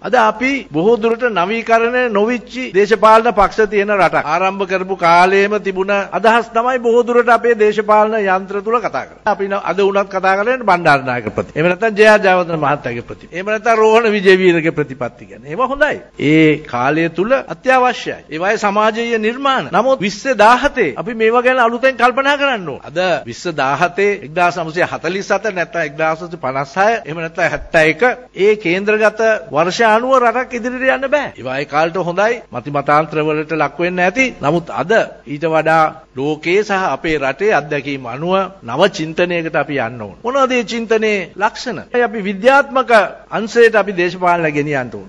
අද අපි බොහෝ දුරට නවීකරණය නොවිච්චි දේශපාලන පක්ෂ තියෙන රටක්. ආරම්භ කරපු කාලයේම තිබුණ අදහස් තමයි බොහෝ දුරට අපේ දේශපාලන යන්ත්‍ර තුල කතා කරන්නේ. අපි අද වුණත් කතා කරන්නේ බණ්ඩාරනායක ප්‍රති. එහෙම නැත්නම් ජයා ජයවර්ධන මහත්තයාගේ ප්‍රති. එහෙම නැත්නම් රෝහණ විජේවීරගේ ප්‍රතිපත්ති කියන්නේ. ඒවා හොඳයි. ඒ කාලය තුල අත්‍යවශ්‍යයි. ඒවායේ සමාජීය නිර්මාණ. නමුත් 2017 අපි මේවා ගැන අලුතෙන් කල්පනා කරන්න ඕන. අද 2017 1947 නැත්නම් 1956 එහෙම නැත්නම් 71 ඒ කේන්ද්‍රගත වර්ෂ අනුව රටක් ඉදිරියට යන්න බෑ. ඒවා ඒ කාලට හොඳයි මති මතාන්තර වලට ලක් වෙන්න ඇති. නමුත් අද ඊට වඩා ලෝකයේ සහ අපේ රටේ අත්දැකීම් අනුව නව චින්තනයකට අපි යන්න ඕන. මොනවද මේ චින්තනයේ ලක්ෂණ? අපි විද්‍යාත්මක අංශයට අපි දේශපාලන ගෙනියන්න ඕන.